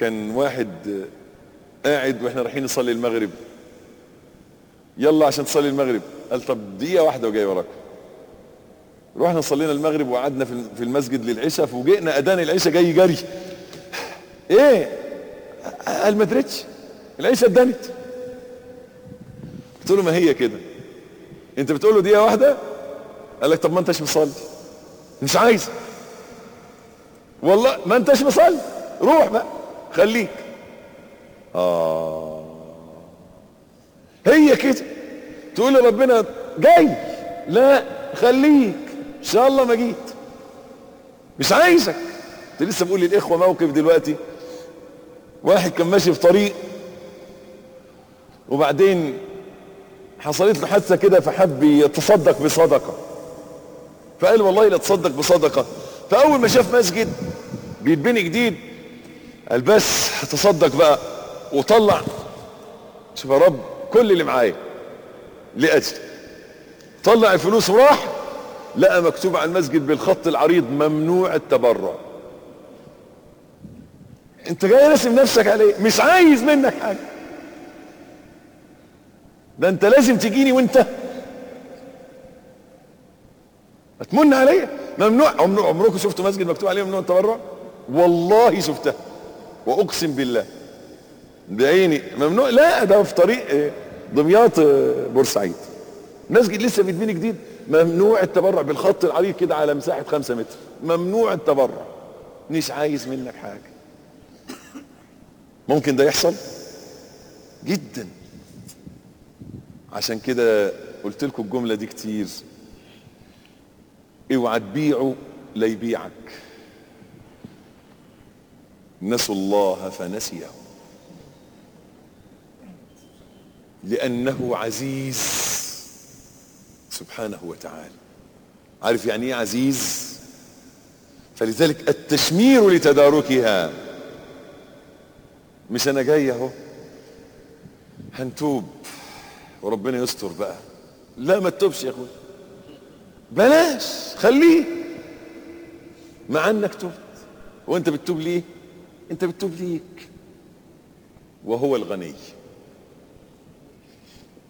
كان واحد قاعد وإحنا رايحين نصلي المغرب. يلا عشان تصلي المغرب. قال طب دقيقة واحدة وجاي وراك. رحنا صلينا المغرب وقعدنا في المسجد للعشاء فوجئنا أذان العشاء جاي جري. إيه؟ قال ما درتش العشاء اتدنت. قلت له ما هي كده؟ أنت بتقول له دقيقة واحدة؟ قال لك طب ما أنتش مصلي. مش عايز. والله ما أنتش مصلي. روح بقى. خليك. آه. هي كده. تقول لربنا جاي. لا خليك. إن شاء الله ما جيت. مش عايزك. كنت لسه بقول للإخوة موقف دلوقتي. واحد كان ماشي في طريق وبعدين حصلت له حادثة كده فحب يتصدق بصدقة. فقال والله لا تصدق بصدقة. فأول ما شاف مسجد بيتبني جديد. قال بس تصدق بقى وطلع. شوف يا رب كل اللي معايا لأجل. طلع الفلوس وراح لقى مكتوب على المسجد بالخط العريض ممنوع التبرع. انت جاي راسم نفسك عليه مش عايز منك حاجة. ده انت لازم تجيني وانت. هتمن عليا. ممنوع عمر عمركم شفتوا مسجد مكتوب عليه ممنوع التبرع؟ والله شفتها. وأقسم بالله. بعيني ممنوع. لا ده في طريق دمياط بورسعيد. مسجد لسه بيتبني جديد. ممنوع التبرع بالخط العريض كده على مساحة خمسة متر. ممنوع التبرع. مش عايز منك حاجة. ممكن ده يحصل؟ جدا. عشان كده قلت لكم الجملة دي كتير. اوعى تبيعه لا يبيعك. نسوا الله فنسيهم. لأنه عزيز. سبحانه وتعالى. عارف يعني إيه عزيز؟ فلذلك التشمير لتداركها. مش أنا جاي أهو. هنتوب. وربنا يستر بقى. لا ما تتوبش يا أخوي. بلاش. خليه. مع إنك تبت. وأنت بتتوب ليه؟ أنت بتتوب ليك وهو الغني.